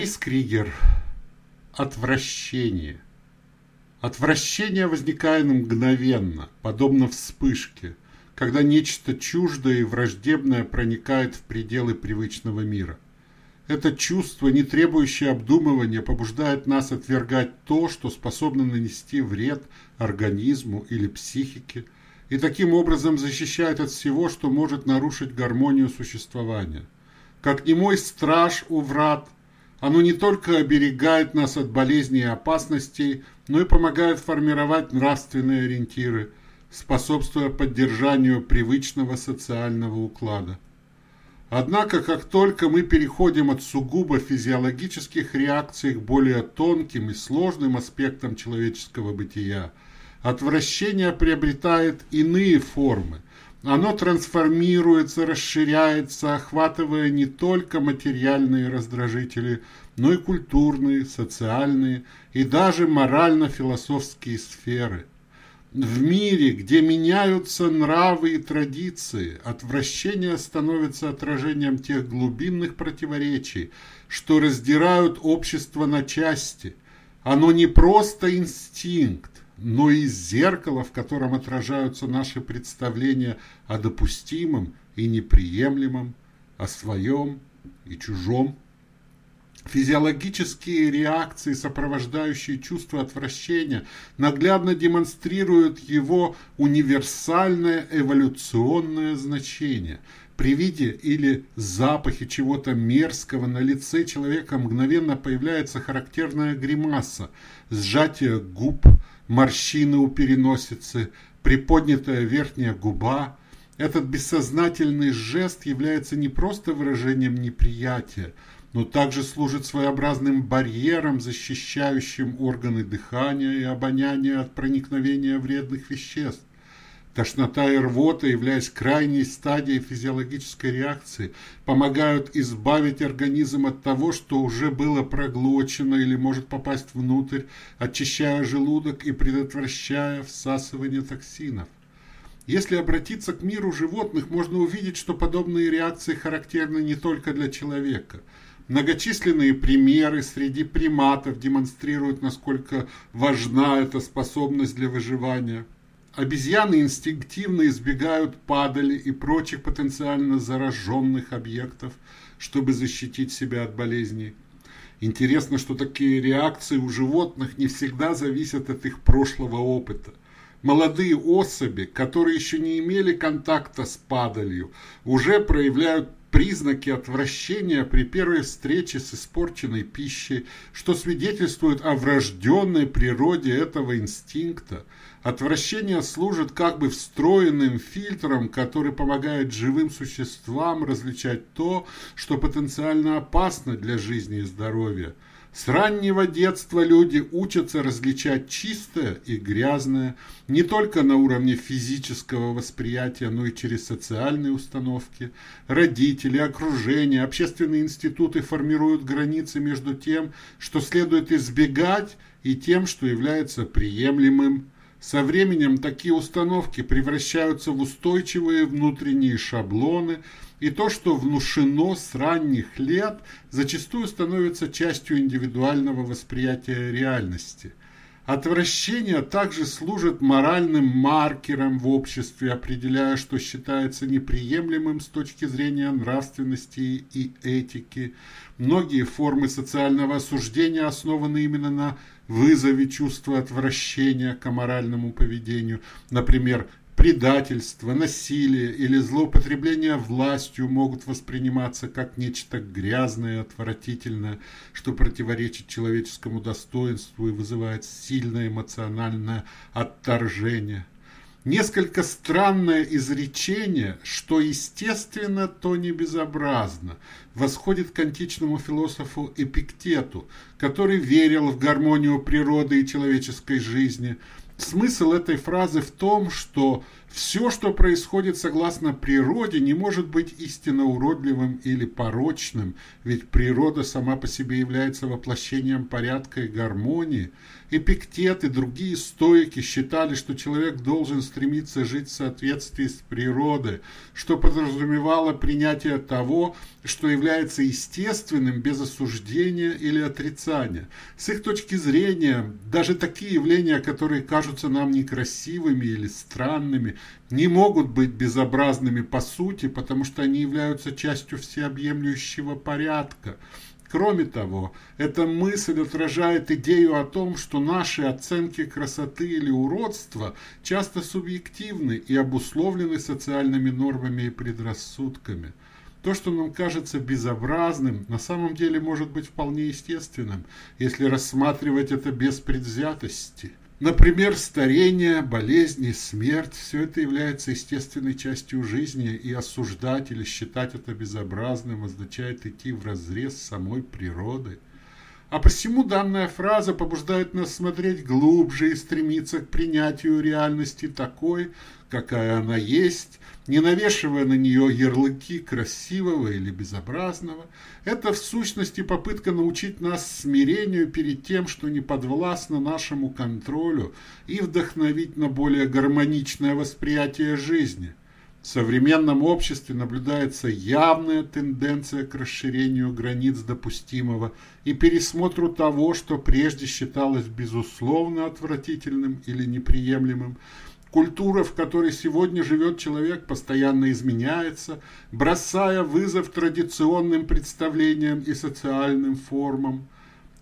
Борис Кригер. Отвращение. Отвращение возникает мгновенно, подобно вспышке, когда нечто чуждое и враждебное проникает в пределы привычного мира. Это чувство, не требующее обдумывания, побуждает нас отвергать то, что способно нанести вред организму или психике, и таким образом защищает от всего, что может нарушить гармонию существования. Как немой страж у врат – оно не только оберегает нас от болезней и опасностей, но и помогает формировать нравственные ориентиры, способствуя поддержанию привычного социального уклада. Однако, как только мы переходим от сугубо физиологических реакций к более тонким и сложным аспектам человеческого бытия, отвращение приобретает иные формы – оно трансформируется, расширяется, охватывая не только материальные раздражители, но и культурные, социальные и даже морально-философские сферы. В мире, где меняются нравы и традиции, отвращение становится отражением тех глубинных противоречий, что раздирают общество на части. Оно не просто инстинкт, но и зеркало, в котором отражаются наши представления о допустимом и неприемлемом, о своем и чужом. Физиологические реакции, сопровождающие чувство отвращения, наглядно демонстрируют его универсальное эволюционное значение. При виде или запахе чего-то мерзкого на лице человека мгновенно появляется характерная гримаса, сжатие губ, морщины у переносицы, приподнятая верхняя губа. Этот бессознательный жест является не просто выражением неприятия, но также служит своеобразным барьером, защищающим органы дыхания и обоняния от проникновения вредных веществ. Тошнота и рвота, являясь крайней стадией физиологической реакции, помогают избавить организм от того, что уже было проглочено или может попасть внутрь, очищая желудок и предотвращая всасывание токсинов. Если обратиться к миру животных, можно увидеть, что подобные реакции характерны не только для человека. Многочисленные примеры среди приматов демонстрируют, насколько важна эта способность для выживания – Обезьяны инстинктивно избегают падали и прочих потенциально зараженных объектов, чтобы защитить себя от болезней. Интересно, что такие реакции у животных не всегда зависят от их прошлого опыта. Молодые особи, которые еще не имели контакта с падалью, уже проявляют признаки отвращения при первой встрече с испорченной пищей, что свидетельствует о врожденной природе этого инстинкта – Отвращение служит как бы встроенным фильтром, который помогает живым существам различать то, что потенциально опасно для жизни и здоровья. С раннего детства люди учатся различать чистое и грязное не только на уровне физического восприятия, но и через социальные установки. Родители, окружение, общественные институты формируют границы между тем, что следует избегать, и тем, что является приемлемым. Со временем такие установки превращаются в устойчивые внутренние шаблоны, и то, что внушено с ранних лет, зачастую становится частью индивидуального восприятия реальности. Отвращение также служит моральным маркером в обществе, определяя, что считается неприемлемым с точки зрения нравственности и этики. Многие формы социального осуждения основаны именно на вызове чувства отвращения к аморальному поведению, например, предательство, насилие или злоупотребление властью могут восприниматься как нечто грязное и отвратительное, что противоречит человеческому достоинству и вызывает сильное эмоциональное отторжение. Несколько странное изречение, что естественно, то не безобразно, восходит к античному философу Эпиктету, который верил в гармонию природы и человеческой жизни. Смысл этой фразы в том, что Все, что происходит согласно природе, не может быть истинно уродливым или порочным, ведь природа сама по себе является воплощением порядка и гармонии. Эпиктет и другие стоики считали, что человек должен стремиться жить в соответствии с природой, что подразумевало принятие того, что является естественным без осуждения или отрицания. С их точки зрения, даже такие явления, которые кажутся нам некрасивыми или странными, не могут быть безобразными по сути, потому что они являются частью всеобъемлющего порядка. Кроме того, эта мысль отражает идею о том, что наши оценки красоты или уродства часто субъективны и обусловлены социальными нормами и предрассудками. То, что нам кажется безобразным, на самом деле может быть вполне естественным, если рассматривать это без предвзятости. Например, старение, болезни, смерть – все это является естественной частью жизни, и осуждать или считать это безобразным означает идти в разрез самой природы. А посему данная фраза побуждает нас смотреть глубже и стремиться к принятию реальности такой, какая она есть, не навешивая на нее ярлыки красивого или безобразного, это в сущности попытка научить нас смирению перед тем, что не подвластно нашему контролю, и вдохновить на более гармоничное восприятие жизни. В современном обществе наблюдается явная тенденция к расширению границ допустимого и пересмотру того, что прежде считалось безусловно отвратительным или неприемлемым, Культура, в которой сегодня живет человек, постоянно изменяется, бросая вызов традиционным представлениям и социальным формам.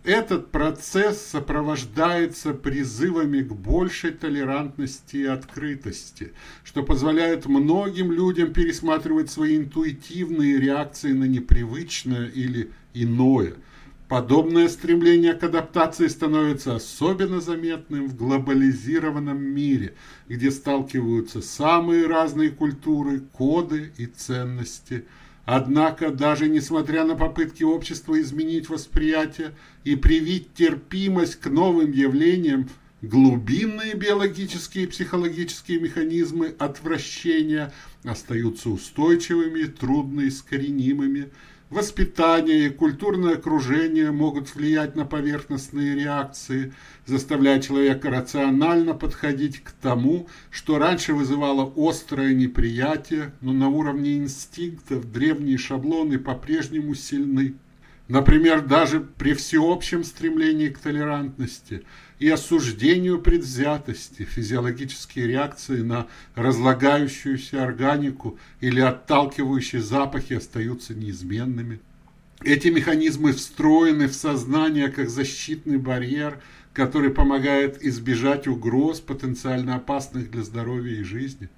Этот процесс сопровождается призывами к большей толерантности и открытости, что позволяет многим людям пересматривать свои интуитивные реакции на непривычное или иное – Подобное стремление к адаптации становится особенно заметным в глобализированном мире, где сталкиваются самые разные культуры, коды и ценности. Однако, даже несмотря на попытки общества изменить восприятие и привить терпимость к новым явлениям, глубинные биологические и психологические механизмы отвращения остаются устойчивыми и трудноискоренимыми – Воспитание и культурное окружение могут влиять на поверхностные реакции, заставляя человека рационально подходить к тому, что раньше вызывало острое неприятие, но на уровне инстинктов древние шаблоны по-прежнему сильны. Например, даже при всеобщем стремлении к толерантности и осуждению предвзятости, физиологические реакции на разлагающуюся органику или отталкивающие запахи остаются неизменными. Эти механизмы встроены в сознание как защитный барьер, который помогает избежать угроз, потенциально опасных для здоровья и жизни.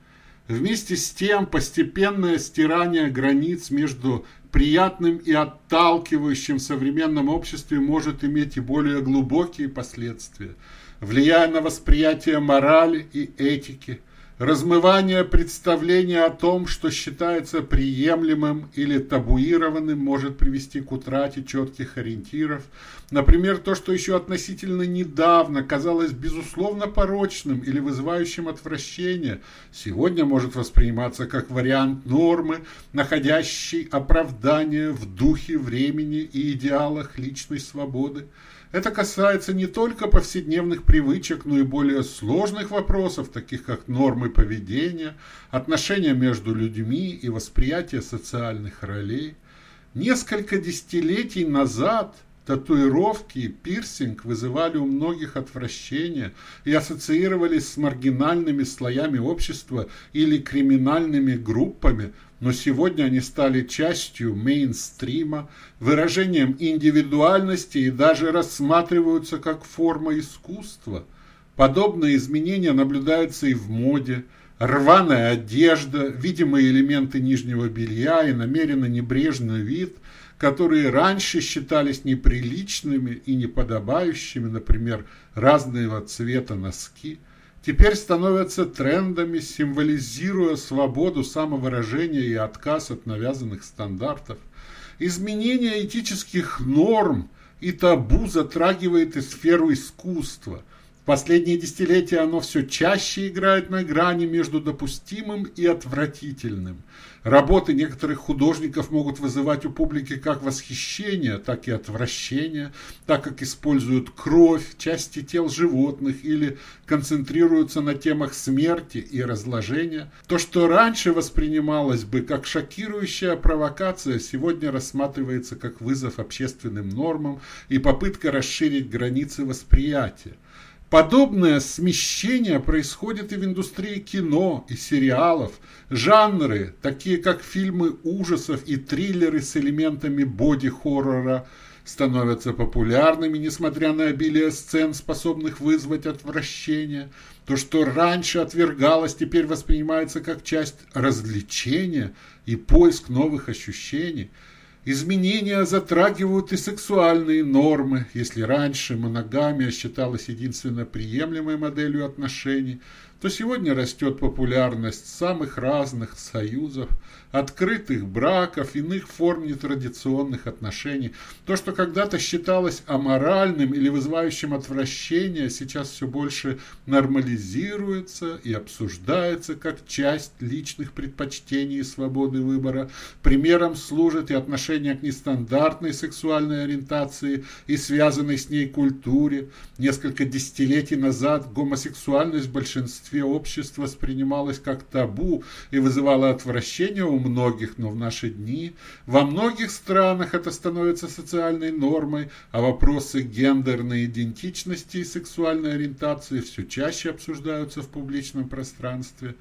Вместе с тем постепенное стирание границ между приятным и отталкивающим в современном обществе может иметь и более глубокие последствия, влияя на восприятие морали и этики – Размывание представления о том, что считается приемлемым или табуированным, может привести к утрате четких ориентиров. Например, то, что еще относительно недавно казалось безусловно порочным или вызывающим отвращение, сегодня может восприниматься как вариант нормы, находящий оправдание в духе времени и идеалах личной свободы. Это касается не только повседневных привычек, но и более сложных вопросов, таких как нормы поведения, отношения между людьми и восприятие социальных ролей. Несколько десятилетий назад татуировки и пирсинг вызывали у многих отвращение и ассоциировались с маргинальными слоями общества или криминальными группами, но сегодня они стали частью мейнстрима, выражением индивидуальности и даже рассматриваются как форма искусства. Подобные изменения наблюдаются и в моде. Рваная одежда, видимые элементы нижнего белья и намеренно небрежный вид, которые раньше считались неприличными и неподобающими, например, разного цвета носки – теперь становятся трендами, символизируя свободу самовыражения и отказ от навязанных стандартов. Изменение этических норм и табу затрагивает и сферу искусства. В последние десятилетия оно все чаще играет на грани между допустимым и отвратительным. Работы некоторых художников могут вызывать у публики как восхищение, так и отвращение, так как используют кровь, части тел животных или концентрируются на темах смерти и разложения. То, что раньше воспринималось бы как шокирующая провокация, сегодня рассматривается как вызов общественным нормам и попытка расширить границы восприятия. Подобное смещение происходит и в индустрии кино и сериалов. Жанры, такие как фильмы ужасов и триллеры с элементами боди-хоррора, становятся популярными, несмотря на обилие сцен, способных вызвать отвращение. То, что раньше отвергалось, теперь воспринимается как часть развлечения и поиск новых ощущений – Изменения затрагивают и сексуальные нормы. Если раньше моногамия считалась единственно приемлемой моделью отношений, то сегодня растет популярность самых разных союзов, открытых браков, иных форм нетрадиционных отношений. То, что когда-то считалось аморальным или вызывающим отвращение, сейчас все больше нормализируется и обсуждается как часть личных предпочтений и свободы выбора. Примером служит и отношение к нестандартной сексуальной ориентации и связанной с ней культуре. Несколько десятилетий назад гомосексуальность в большинстве обществ воспринималась как табу и вызывала отвращение у многих, но в наши дни во многих странах это становится социальной нормой, а вопросы гендерной идентичности и сексуальной ориентации все чаще обсуждаются в публичном пространстве.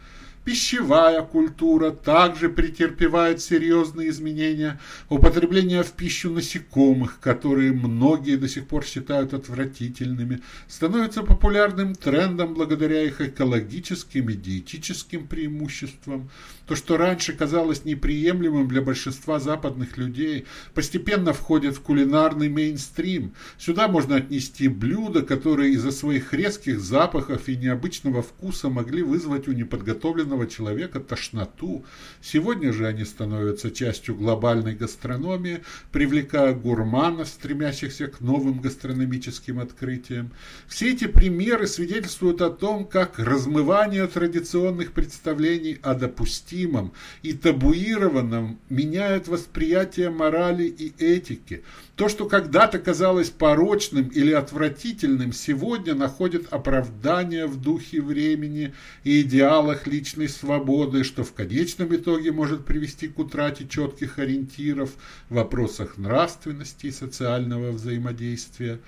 Пищевая культура также претерпевает серьезные изменения. Употребление в пищу насекомых, которые многие до сих пор считают отвратительными, становится популярным трендом благодаря их экологическим и диетическим преимуществам. То, что раньше казалось неприемлемым для большинства западных людей, постепенно входит в кулинарный мейнстрим. Сюда можно отнести блюда, которые из-за своих резких запахов и необычного вкуса могли вызвать у неподготовленного современного человека тошноту. Сегодня же они становятся частью глобальной гастрономии, привлекая гурманов, стремящихся к новым гастрономическим открытиям. Все эти примеры свидетельствуют о том, как размывание традиционных представлений о допустимом и табуированном меняет восприятие морали и этики. То, что когда-то казалось порочным или отвратительным, сегодня находит оправдание в духе времени и идеалах личной свободы, что в конечном итоге может привести к утрате четких ориентиров в вопросах нравственности и социального взаимодействия.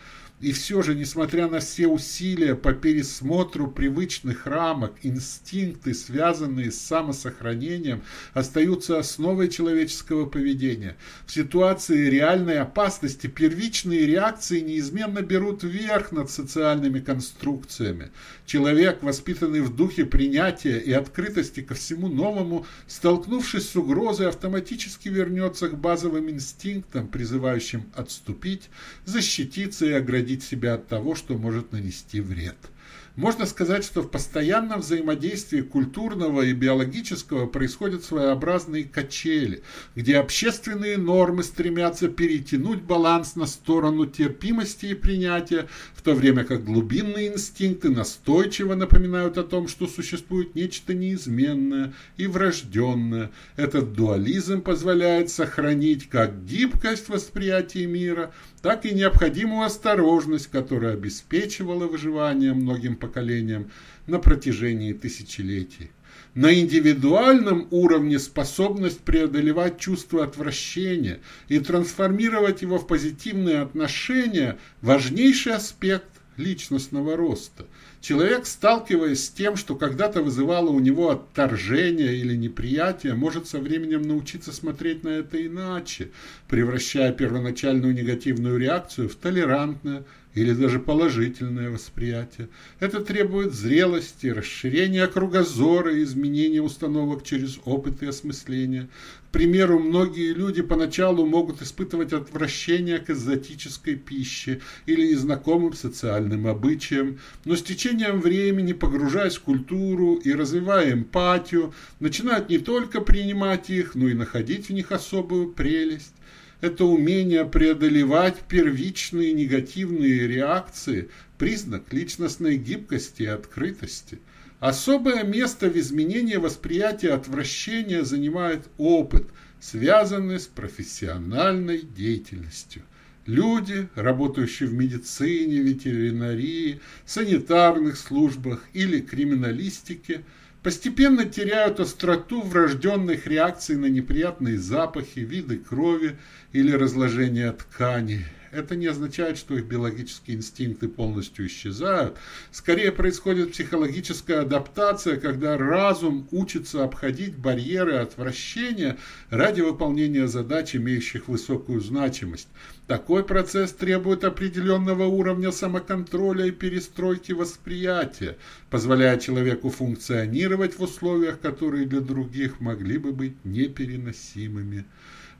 И все же, несмотря на все усилия по пересмотру привычных рамок, инстинкты, связанные с самосохранением, остаются основой человеческого поведения. В ситуации реальной опасности первичные реакции неизменно берут верх над социальными конструкциями. Человек, воспитанный в духе принятия и открытости ко всему новому, столкнувшись с угрозой, автоматически вернется к базовым инстинктам, призывающим отступить, защититься и оградить оградить себя от того, что может нанести вред. Можно сказать, что в постоянном взаимодействии культурного и биологического происходят своеобразные качели, где общественные нормы стремятся перетянуть баланс на сторону терпимости и принятия, в то время как глубинные инстинкты настойчиво напоминают о том, что существует нечто неизменное и врожденное. Этот дуализм позволяет сохранить как гибкость восприятия мира, так и необходимую осторожность, которая обеспечивала выживание многим поколениям на протяжении тысячелетий. На индивидуальном уровне способность преодолевать чувство отвращения и трансформировать его в позитивные отношения – важнейший аспект личностного роста. Человек, сталкиваясь с тем, что когда-то вызывало у него отторжение или неприятие, может со временем научиться смотреть на это иначе, превращая первоначальную негативную реакцию в толерантное, или даже положительное восприятие. Это требует зрелости, расширения кругозора изменения установок через опыт и осмысление. Примеру, многие люди поначалу могут испытывать отвращение к экзотической пище или незнакомым социальным обычаям, но с течением времени, погружаясь в культуру и развивая эмпатию, начинают не только принимать их, но и находить в них особую прелесть. – это умение преодолевать первичные негативные реакции, признак личностной гибкости и открытости. Особое место в изменении восприятия отвращения занимает опыт, связанный с профессиональной деятельностью. Люди, работающие в медицине, ветеринарии, санитарных службах или криминалистике, постепенно теряют остроту врожденных реакций на неприятные запахи, виды крови или разложение тканей это не означает, что их биологические инстинкты полностью исчезают. Скорее происходит психологическая адаптация, когда разум учится обходить барьеры отвращения ради выполнения задач, имеющих высокую значимость. Такой процесс требует определенного уровня самоконтроля и перестройки восприятия, позволяя человеку функционировать в условиях, которые для других могли бы быть непереносимыми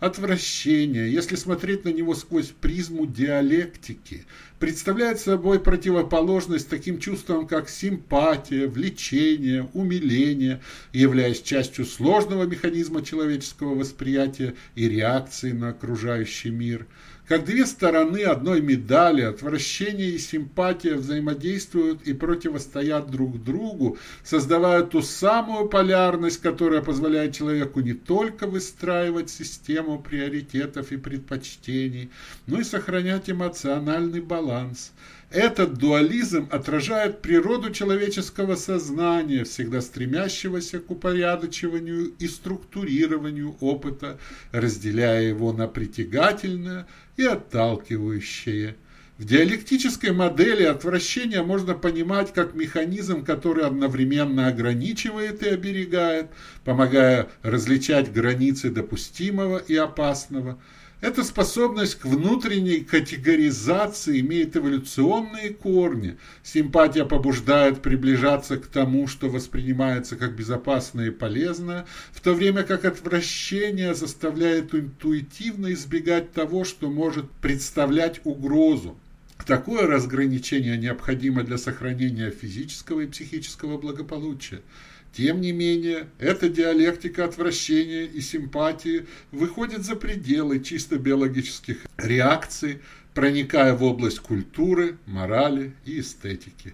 отвращение, если смотреть на него сквозь призму диалектики, представляет собой противоположность таким чувствам, как симпатия, влечение, умиление, являясь частью сложного механизма человеческого восприятия и реакции на окружающий мир – как две стороны одной медали, отвращение и симпатия взаимодействуют и противостоят друг другу, создавая ту самую полярность, которая позволяет человеку не только выстраивать систему приоритетов и предпочтений, но и сохранять эмоциональный баланс – этот дуализм отражает природу человеческого сознания, всегда стремящегося к упорядочиванию и структурированию опыта, разделяя его на притягательное и отталкивающее. В диалектической модели отвращение можно понимать как механизм, который одновременно ограничивает и оберегает, помогая различать границы допустимого и опасного – эта способность к внутренней категоризации имеет эволюционные корни. Симпатия побуждает приближаться к тому, что воспринимается как безопасное и полезное, в то время как отвращение заставляет интуитивно избегать того, что может представлять угрозу. Такое разграничение необходимо для сохранения физического и психического благополучия. Тем не менее, эта диалектика отвращения и симпатии выходит за пределы чисто биологических реакций, проникая в область культуры, морали и эстетики.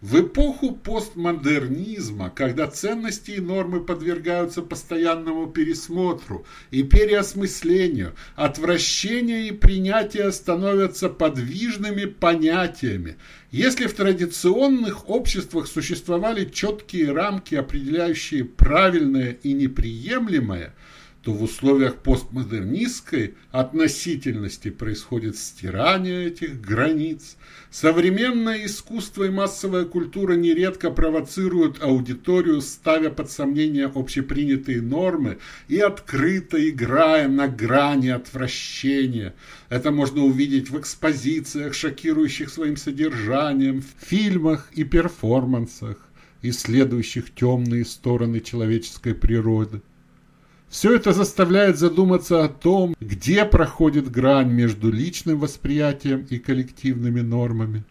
В эпоху постмодернизма, когда ценности и нормы подвергаются постоянному пересмотру и переосмыслению, отвращение и принятие становятся подвижными понятиями. Если в традиционных обществах существовали четкие рамки, определяющие правильное и неприемлемое – то в условиях постмодернистской относительности происходит стирание этих границ. Современное искусство и массовая культура нередко провоцируют аудиторию, ставя под сомнение общепринятые нормы и открыто играя на грани отвращения. Это можно увидеть в экспозициях, шокирующих своим содержанием, в фильмах и перформансах, исследующих темные стороны человеческой природы. Все это заставляет задуматься о том, где проходит грань между личным восприятием и коллективными нормами.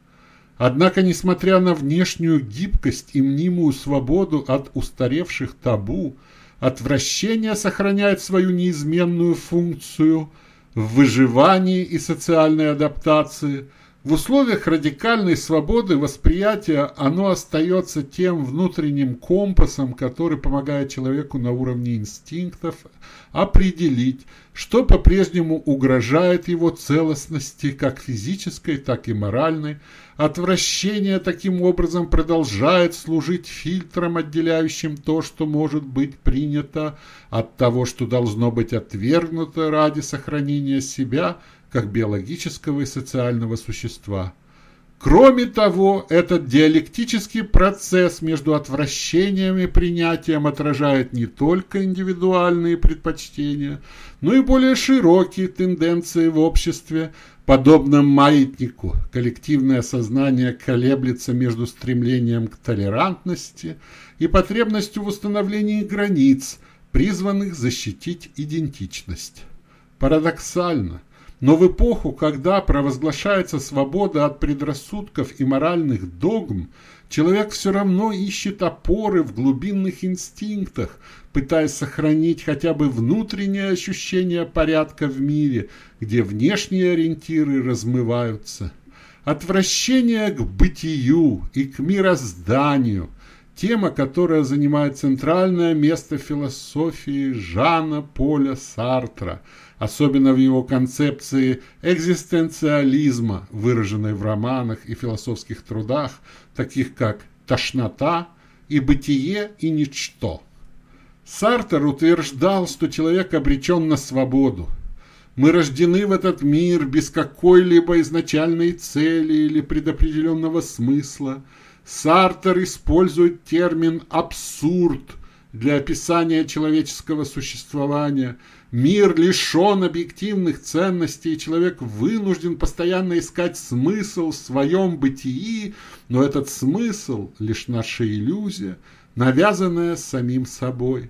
Однако, несмотря на внешнюю гибкость и мнимую свободу от устаревших табу, отвращение сохраняет свою неизменную функцию в выживании и социальной адаптации – в условиях радикальной свободы восприятия оно остается тем внутренним компасом, который помогает человеку на уровне инстинктов определить, что по-прежнему угрожает его целостности как физической, так и моральной. Отвращение таким образом продолжает служить фильтром, отделяющим то, что может быть принято, от того, что должно быть отвергнуто ради сохранения себя – как биологического и социального существа. Кроме того, этот диалектический процесс между отвращением и принятием отражает не только индивидуальные предпочтения, но и более широкие тенденции в обществе, подобно маятнику. Коллективное сознание колеблется между стремлением к толерантности и потребностью в установлении границ, призванных защитить идентичность. Парадоксально – Но в эпоху, когда провозглашается свобода от предрассудков и моральных догм, человек все равно ищет опоры в глубинных инстинктах, пытаясь сохранить хотя бы внутреннее ощущение порядка в мире, где внешние ориентиры размываются. Отвращение к бытию и к мирозданию – тема, которая занимает центральное место в философии Жана Поля Сартра, особенно в его концепции экзистенциализма, выраженной в романах и философских трудах, таких как «Тошнота» и «Бытие и ничто». Сартер утверждал, что человек обречен на свободу. Мы рождены в этот мир без какой-либо изначальной цели или предопределенного смысла. Сартер использует термин «абсурд» для описания человеческого существования. Мир лишен объективных ценностей, человек вынужден постоянно искать смысл в своем бытии, но этот смысл – лишь наша иллюзия, навязанная самим собой.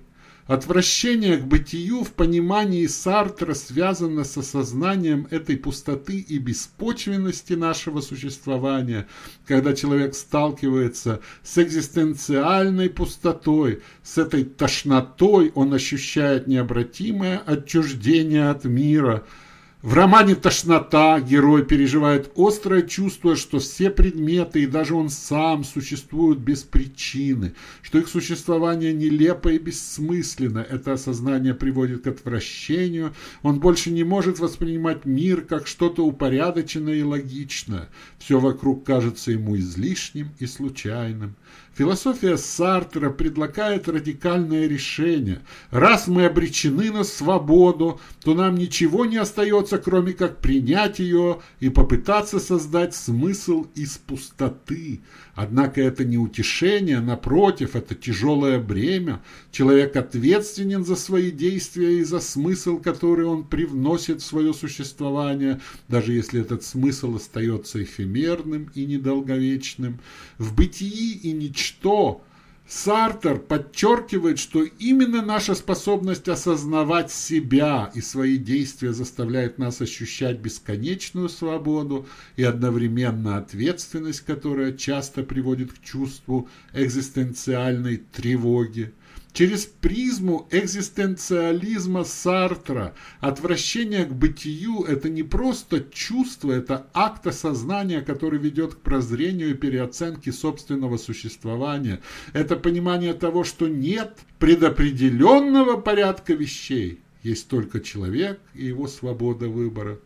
Отвращение к бытию в понимании Сартра связано с осознанием этой пустоты и беспочвенности нашего существования, когда человек сталкивается с экзистенциальной пустотой, с этой тошнотой он ощущает необратимое отчуждение от мира – в романе «Тошнота» герой переживает острое чувство, что все предметы и даже он сам существуют без причины, что их существование нелепо и бессмысленно. Это осознание приводит к отвращению. Он больше не может воспринимать мир как что-то упорядоченное и логичное. Все вокруг кажется ему излишним и случайным. Философия Сартера предлагает радикальное решение. Раз мы обречены на свободу, то нам ничего не остается, кроме как принять ее и попытаться создать смысл из пустоты. Однако это не утешение, напротив, это тяжелое бремя. Человек ответственен за свои действия и за смысл, который он привносит в свое существование, даже если этот смысл остается эфемерным и недолговечным. В бытии и ничто Сартер подчеркивает, что именно наша способность осознавать себя и свои действия заставляет нас ощущать бесконечную свободу и одновременно ответственность, которая часто приводит к чувству экзистенциальной тревоги. Через призму экзистенциализма Сартра отвращение к бытию – это не просто чувство, это акт осознания, который ведет к прозрению и переоценке собственного существования. Это понимание того, что нет предопределенного порядка вещей, есть только человек и его свобода выбора.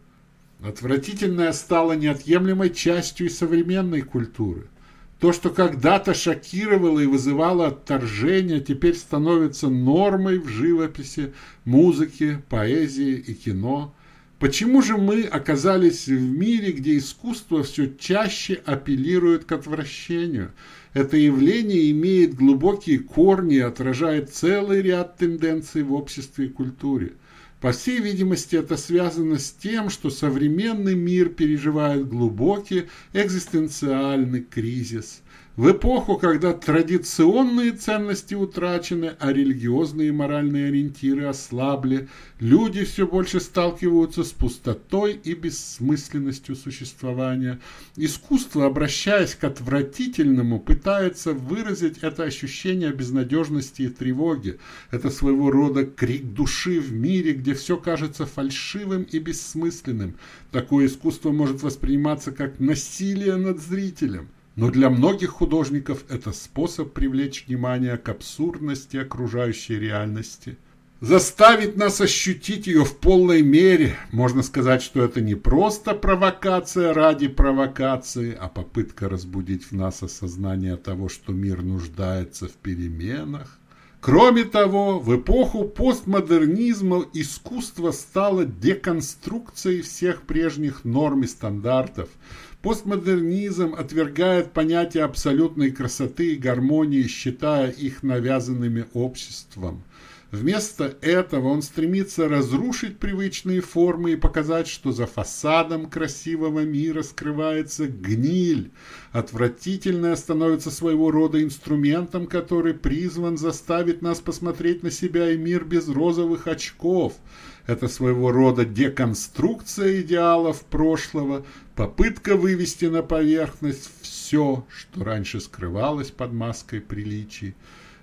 Отвратительное стало неотъемлемой частью и современной культуры. То, что когда-то шокировало и вызывало отторжение, теперь становится нормой в живописи, музыке, поэзии и кино. Почему же мы оказались в мире, где искусство все чаще апеллирует к отвращению? Это явление имеет глубокие корни и отражает целый ряд тенденций в обществе и культуре. По всей видимости, это связано с тем, что современный мир переживает глубокий экзистенциальный кризис. В эпоху, когда традиционные ценности утрачены, а религиозные и моральные ориентиры ослабли, люди все больше сталкиваются с пустотой и бессмысленностью существования. Искусство, обращаясь к отвратительному, пытается выразить это ощущение безнадежности и тревоги. Это своего рода крик души в мире, где все кажется фальшивым и бессмысленным. Такое искусство может восприниматься как насилие над зрителем. Но для многих художников это способ привлечь внимание к абсурдности окружающей реальности. Заставить нас ощутить ее в полной мере. Можно сказать, что это не просто провокация ради провокации, а попытка разбудить в нас осознание того, что мир нуждается в переменах. Кроме того, в эпоху постмодернизма искусство стало деконструкцией всех прежних норм и стандартов – Постмодернизм отвергает понятие абсолютной красоты и гармонии, считая их навязанными обществом. Вместо этого он стремится разрушить привычные формы и показать, что за фасадом красивого мира скрывается гниль. Отвратительное становится своего рода инструментом, который призван заставить нас посмотреть на себя и мир без розовых очков. Это своего рода деконструкция идеалов прошлого, попытка вывести на поверхность все, что раньше скрывалось под маской приличий.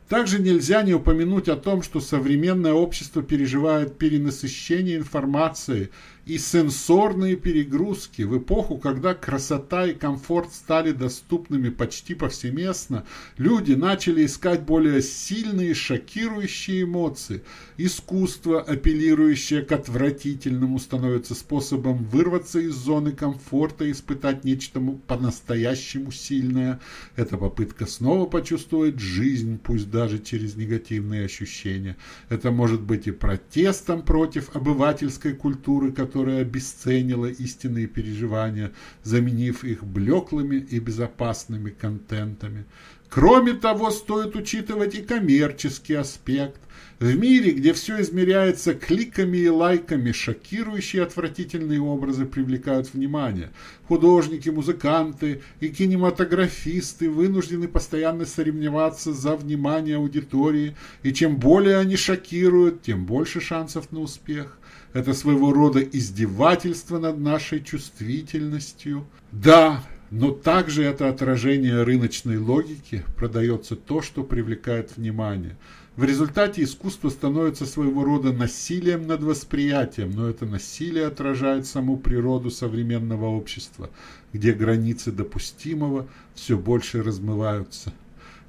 Также нельзя не упомянуть о том, что современное общество переживает перенасыщение информации и сенсорные перегрузки в эпоху, когда красота и комфорт стали доступными почти повсеместно, люди начали искать более сильные шокирующие эмоции. Искусство, апеллирующее к отвратительному, становится способом вырваться из зоны комфорта и испытать нечто по-настоящему сильное. Это попытка снова почувствовать жизнь, пусть даже через негативные ощущения. Это может быть и протестом против обывательской культуры, которая которая обесценила истинные переживания, заменив их блеклыми и безопасными контентами. Кроме того, стоит учитывать и коммерческий аспект. В мире, где все измеряется кликами и лайками, шокирующие отвратительные образы привлекают внимание. Художники, музыканты и кинематографисты вынуждены постоянно соревноваться за внимание аудитории, и чем более они шокируют, тем больше шансов на успех. Это своего рода издевательство над нашей чувствительностью. Да, но также это отражение рыночной логики, продается то, что привлекает внимание. В результате искусство становится своего рода насилием над восприятием, но это насилие отражает саму природу современного общества, где границы допустимого все больше размываются.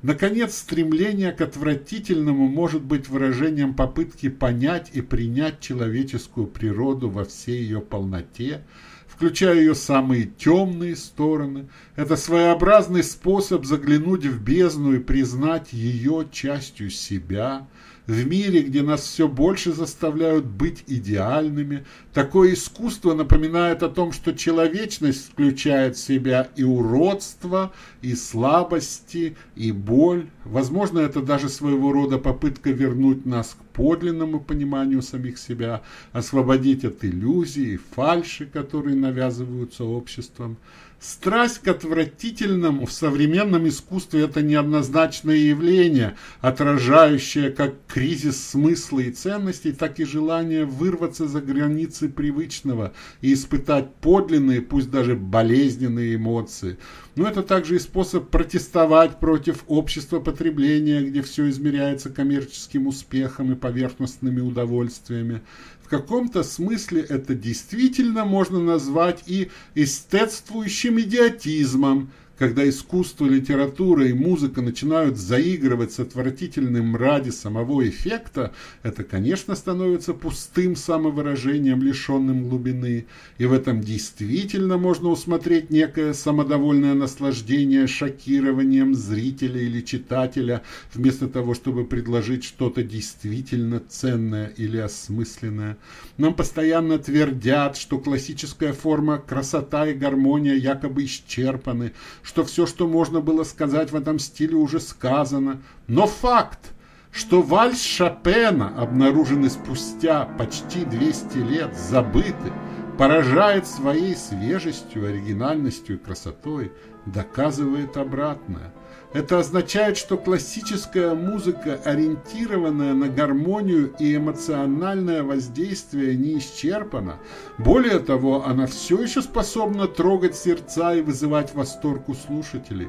Наконец, стремление к отвратительному может быть выражением попытки понять и принять человеческую природу во всей ее полноте, включая ее самые темные стороны. Это своеобразный способ заглянуть в бездну и признать ее частью себя – в мире, где нас все больше заставляют быть идеальными, такое искусство напоминает о том, что человечность включает в себя и уродство, и слабости, и боль. Возможно, это даже своего рода попытка вернуть нас к подлинному пониманию самих себя, освободить от иллюзий и фальши, которые навязываются обществом. Страсть к отвратительному в современном искусстве – это неоднозначное явление, отражающее как кризис смысла и ценностей, так и желание вырваться за границы привычного и испытать подлинные, пусть даже болезненные эмоции. Но это также и способ протестовать против общества потребления, где все измеряется коммерческим успехом и поверхностными удовольствиями. Каком-то смысле это действительно можно назвать и эстетствующим идиотизмом, когда искусство, литература и музыка начинают заигрывать с отвратительным ради самого эффекта, это, конечно, становится пустым самовыражением, лишенным глубины. И в этом действительно можно усмотреть некое самодовольное наслаждение шокированием зрителя или читателя, вместо того, чтобы предложить что-то действительно ценное или осмысленное. Нам постоянно твердят, что классическая форма красота и гармония якобы исчерпаны, что все, что можно было сказать в этом стиле, уже сказано. Но факт, что вальс Шопена, обнаруженный спустя почти 200 лет, забыты, поражает своей свежестью, оригинальностью и красотой, доказывает обратное – это означает, что классическая музыка, ориентированная на гармонию и эмоциональное воздействие, не исчерпана. Более того, она все еще способна трогать сердца и вызывать восторг у слушателей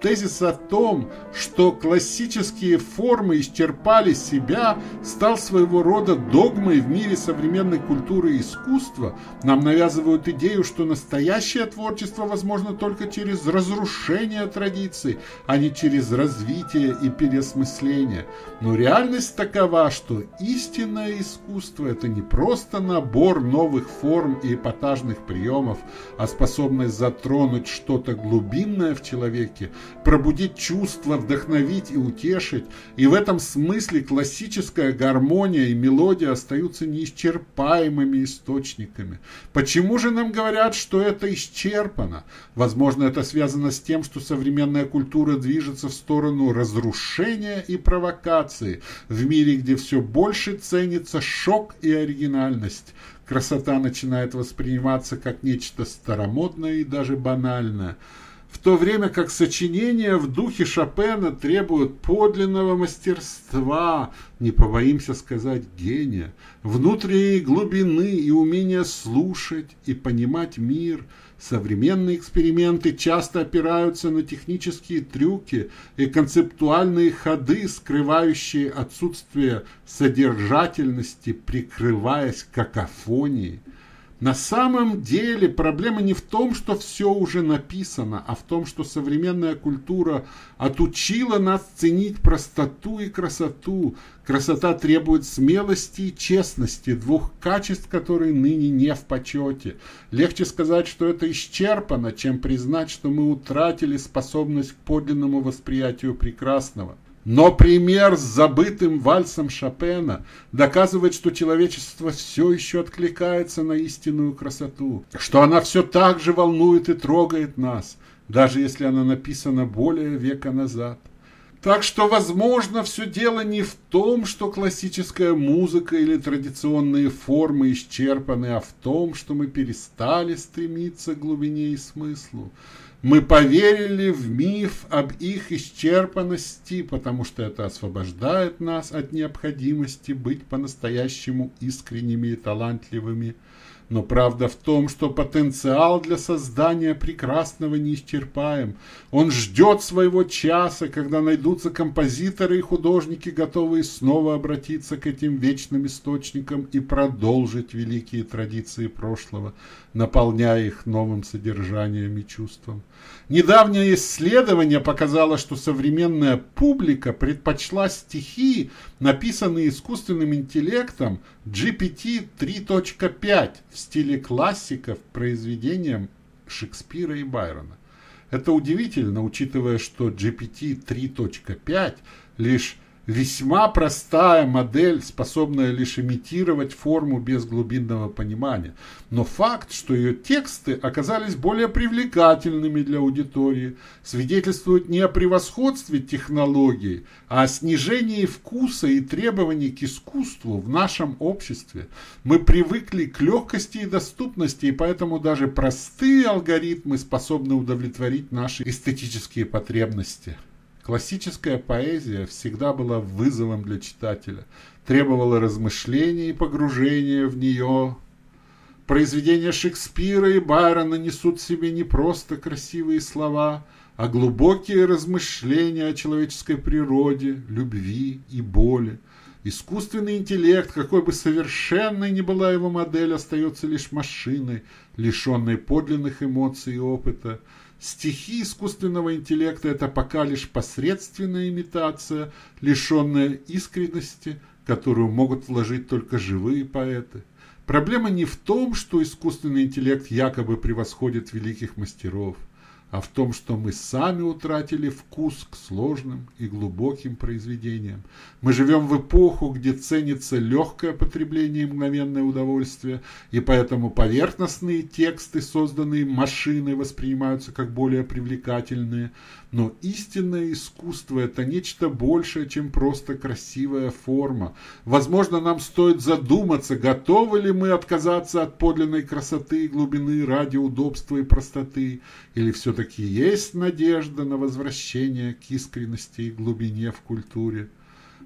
тезис о том, что классические формы исчерпали себя, стал своего рода догмой в мире современной культуры и искусства, нам навязывают идею, что настоящее творчество возможно только через разрушение традиций, а не через развитие и переосмысление. Но реальность такова, что истинное искусство – это не просто набор новых форм и эпатажных приемов, а способность затронуть что-то глубинное в человеке – пробудить чувства, вдохновить и утешить. И в этом смысле классическая гармония и мелодия остаются неисчерпаемыми источниками. Почему же нам говорят, что это исчерпано? Возможно, это связано с тем, что современная культура движется в сторону разрушения и провокации в мире, где все больше ценится шок и оригинальность красота начинает восприниматься как нечто старомодное и даже банальное, то время как сочинения в духе Шопена требуют подлинного мастерства, не побоимся сказать гения, внутренней глубины и умения слушать и понимать мир – Современные эксперименты часто опираются на технические трюки и концептуальные ходы, скрывающие отсутствие содержательности, прикрываясь какофонией. На самом деле проблема не в том, что все уже написано, а в том, что современная культура отучила нас ценить простоту и красоту. Красота требует смелости и честности, двух качеств, которые ныне не в почете. Легче сказать, что это исчерпано, чем признать, что мы утратили способность к подлинному восприятию прекрасного. Но пример с забытым вальсом Шопена доказывает, что человечество все еще откликается на истинную красоту, что она все так же волнует и трогает нас, даже если она написана более века назад. Так что, возможно, все дело не в том, что классическая музыка или традиционные формы исчерпаны, а в том, что мы перестали стремиться к глубине и смыслу. Мы поверили в миф об их исчерпанности, потому что это освобождает нас от необходимости быть по-настоящему искренними и талантливыми – но правда в том, что потенциал для создания прекрасного неисчерпаем. Он ждет своего часа, когда найдутся композиторы и художники, готовые снова обратиться к этим вечным источникам и продолжить великие традиции прошлого, наполняя их новым содержанием и чувством. Недавнее исследование показало, что современная публика предпочла стихи, написанные искусственным интеллектом GPT 3.5 в стиле классиков произведениям Шекспира и Байрона. Это удивительно, учитывая, что GPT 3.5 лишь Весьма простая модель, способная лишь имитировать форму без глубинного понимания. Но факт, что ее тексты оказались более привлекательными для аудитории, свидетельствует не о превосходстве технологий, а о снижении вкуса и требований к искусству в нашем обществе. Мы привыкли к легкости и доступности, и поэтому даже простые алгоритмы способны удовлетворить наши эстетические потребности. Классическая поэзия всегда была вызовом для читателя, требовала размышления и погружения в нее. Произведения Шекспира и Байрона несут в себе не просто красивые слова, а глубокие размышления о человеческой природе, любви и боли. Искусственный интеллект, какой бы совершенной ни была его модель, остается лишь машиной, лишенной подлинных эмоций и опыта. Стихи искусственного интеллекта – это пока лишь посредственная имитация, лишенная искренности, которую могут вложить только живые поэты. Проблема не в том, что искусственный интеллект якобы превосходит великих мастеров – а в том, что мы сами утратили вкус к сложным и глубоким произведениям. Мы живем в эпоху, где ценится легкое потребление и мгновенное удовольствие, и поэтому поверхностные тексты, созданные машиной, воспринимаются как более привлекательные. Но истинное искусство – это нечто большее, чем просто красивая форма. Возможно, нам стоит задуматься, готовы ли мы отказаться от подлинной красоты и глубины ради удобства и простоты, или все-таки есть надежда на возвращение к искренности и глубине в культуре.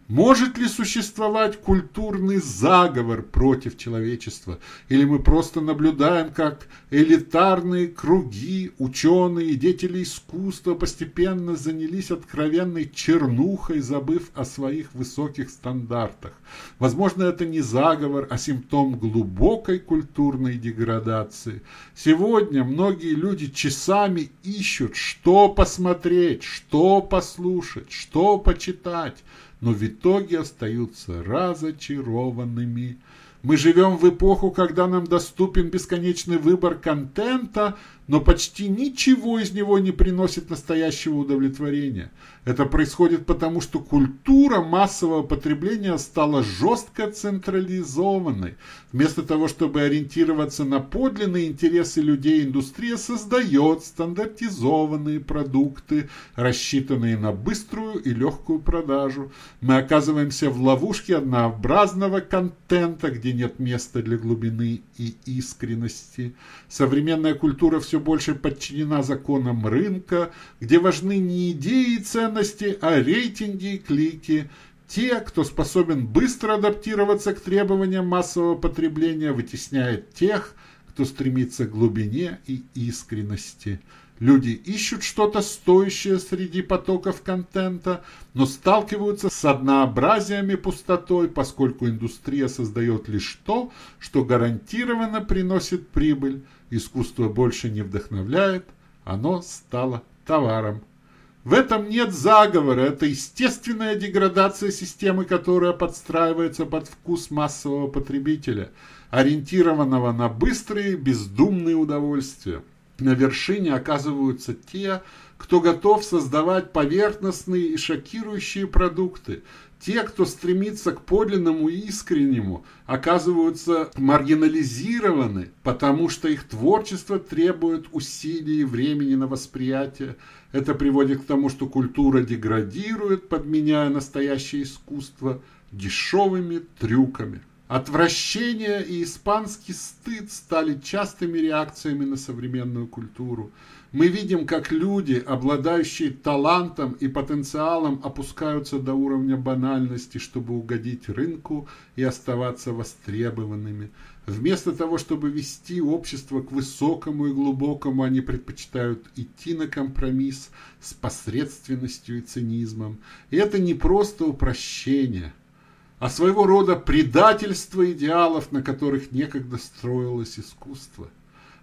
Может ли существовать культурный заговор против человечества? Или мы просто наблюдаем, как элитарные круги, ученые и деятели искусства постепенно занялись откровенной чернухой, забыв о своих высоких стандартах? Возможно, это не заговор, а симптом глубокой культурной деградации. Сегодня многие люди часами ищут, что посмотреть, что послушать, что почитать но в итоге остаются разочарованными. Мы живем в эпоху, когда нам доступен бесконечный выбор контента, но почти ничего из него не приносит настоящего удовлетворения. Это происходит потому, что культура массового потребления стала жестко централизованной. Вместо того, чтобы ориентироваться на подлинные интересы людей, индустрия создает стандартизованные продукты, рассчитанные на быструю и легкую продажу. Мы оказываемся в ловушке однообразного контента, где нет места для глубины и искренности. Современная культура все больше подчинена законам рынка, где важны не идеи и ценности, а рейтинги и клики. Те, кто способен быстро адаптироваться к требованиям массового потребления, вытесняет тех, кто стремится к глубине и искренности. Люди ищут что-то стоящее среди потоков контента, но сталкиваются с однообразием и пустотой, поскольку индустрия создает лишь то, что гарантированно приносит прибыль. Искусство больше не вдохновляет, оно стало товаром. В этом нет заговора, это естественная деградация системы, которая подстраивается под вкус массового потребителя, ориентированного на быстрые бездумные удовольствия на вершине оказываются те, кто готов создавать поверхностные и шокирующие продукты. Те, кто стремится к подлинному и искреннему, оказываются маргинализированы, потому что их творчество требует усилий и времени на восприятие. Это приводит к тому, что культура деградирует, подменяя настоящее искусство дешевыми трюками. Отвращение и испанский стыд стали частыми реакциями на современную культуру. Мы видим, как люди, обладающие талантом и потенциалом, опускаются до уровня банальности, чтобы угодить рынку и оставаться востребованными. Вместо того, чтобы вести общество к высокому и глубокому, они предпочитают идти на компромисс с посредственностью и цинизмом. И это не просто упрощение – а своего рода предательство идеалов, на которых некогда строилось искусство.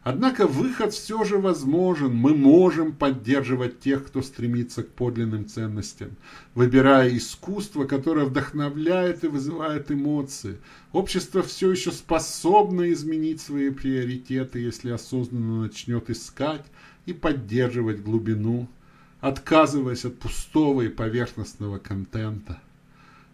Однако выход все же возможен. Мы можем поддерживать тех, кто стремится к подлинным ценностям, выбирая искусство, которое вдохновляет и вызывает эмоции. Общество все еще способно изменить свои приоритеты, если осознанно начнет искать и поддерживать глубину, отказываясь от пустого и поверхностного контента.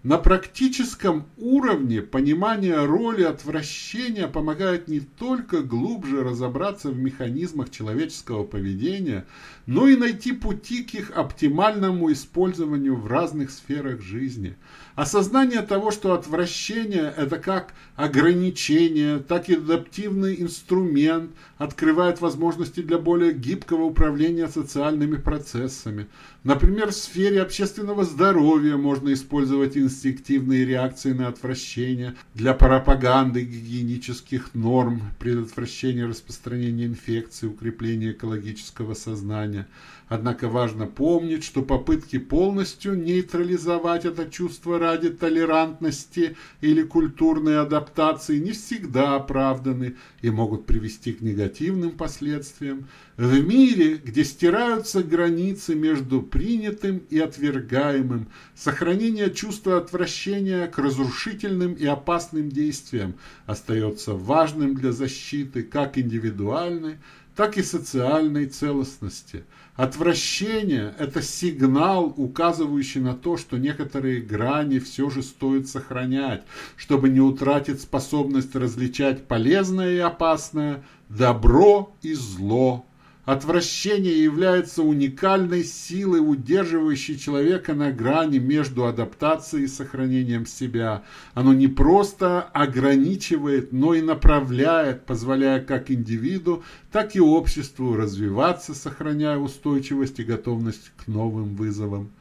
На практическом уровне понимание роли отвращения помогает не только глубже разобраться в механизмах человеческого поведения, но и найти пути к их оптимальному использованию в разных сферах жизни. Осознание того, что отвращение – это как ограничение, так и адаптивный инструмент, открывает возможности для более гибкого управления социальными процессами. Например, в сфере общественного здоровья можно использовать инстинктивные реакции на отвращение для пропаганды гигиенических норм, предотвращения распространения инфекций, укрепления экологического сознания. Однако важно помнить, что попытки полностью нейтрализовать это чувство ради толерантности или культурной адаптации не всегда оправданы и могут привести к негативным последствиям. В мире, где стираются границы между принятым и отвергаемым, сохранение чувства отвращения к разрушительным и опасным действиям остается важным для защиты как индивидуальной, так и социальной целостности – Отвращение – это сигнал, указывающий на то, что некоторые грани все же стоит сохранять, чтобы не утратить способность различать полезное и опасное, добро и зло, Отвращение является уникальной силой, удерживающей человека на грани между адаптацией и сохранением себя. Оно не просто ограничивает, но и направляет, позволяя как индивиду, так и обществу развиваться, сохраняя устойчивость и готовность к новым вызовам.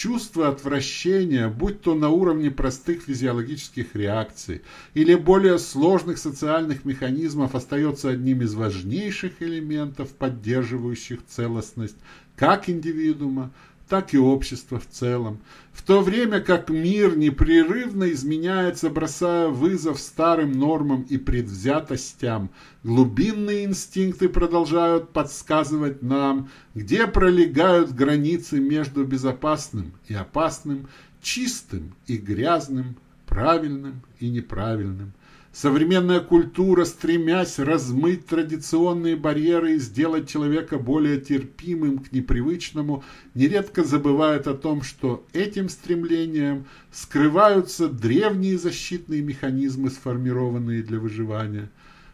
Чувство отвращения, будь то на уровне простых физиологических реакций или более сложных социальных механизмов, остается одним из важнейших элементов, поддерживающих целостность как индивидуума, так и общество в целом, в то время как мир непрерывно изменяется, бросая вызов старым нормам и предвзятостям, глубинные инстинкты продолжают подсказывать нам, где пролегают границы между безопасным и опасным, чистым и грязным, правильным и неправильным. Современная культура, стремясь размыть традиционные барьеры и сделать человека более терпимым к непривычному, нередко забывает о том, что этим стремлением скрываются древние защитные механизмы, сформированные для выживания.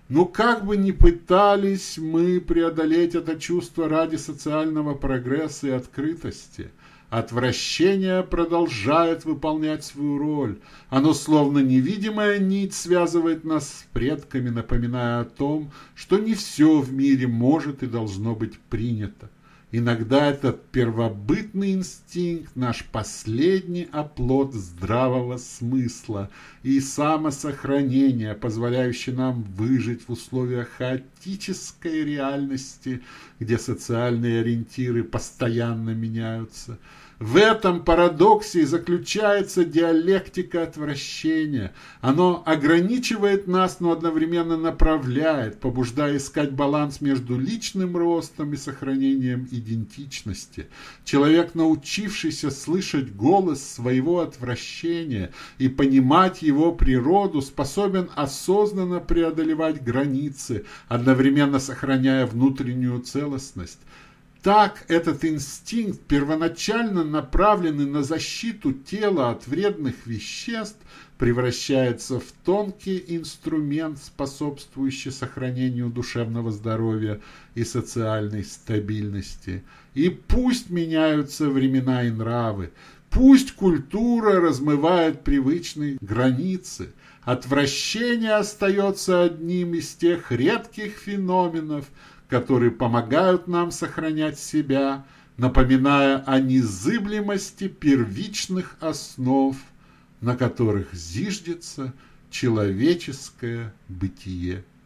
Но как бы ни пытались мы преодолеть это чувство ради социального прогресса и открытости – Отвращение продолжает выполнять свою роль. Оно словно невидимая нить связывает нас с предками, напоминая о том, что не все в мире может и должно быть принято. Иногда этот первобытный инстинкт – наш последний оплот здравого смысла и самосохранения, позволяющий нам выжить в условиях хаотической реальности, где социальные ориентиры постоянно меняются – в этом парадоксе заключается диалектика отвращения. Оно ограничивает нас, но одновременно направляет, побуждая искать баланс между личным ростом и сохранением идентичности. Человек, научившийся слышать голос своего отвращения и понимать его природу, способен осознанно преодолевать границы, одновременно сохраняя внутреннюю целостность. Так этот инстинкт, первоначально направленный на защиту тела от вредных веществ, превращается в тонкий инструмент, способствующий сохранению душевного здоровья и социальной стабильности. И пусть меняются времена и нравы, пусть культура размывает привычные границы, отвращение остается одним из тех редких феноменов, которые помогают нам сохранять себя, напоминая о незыблемости первичных основ, на которых зиждется человеческое бытие.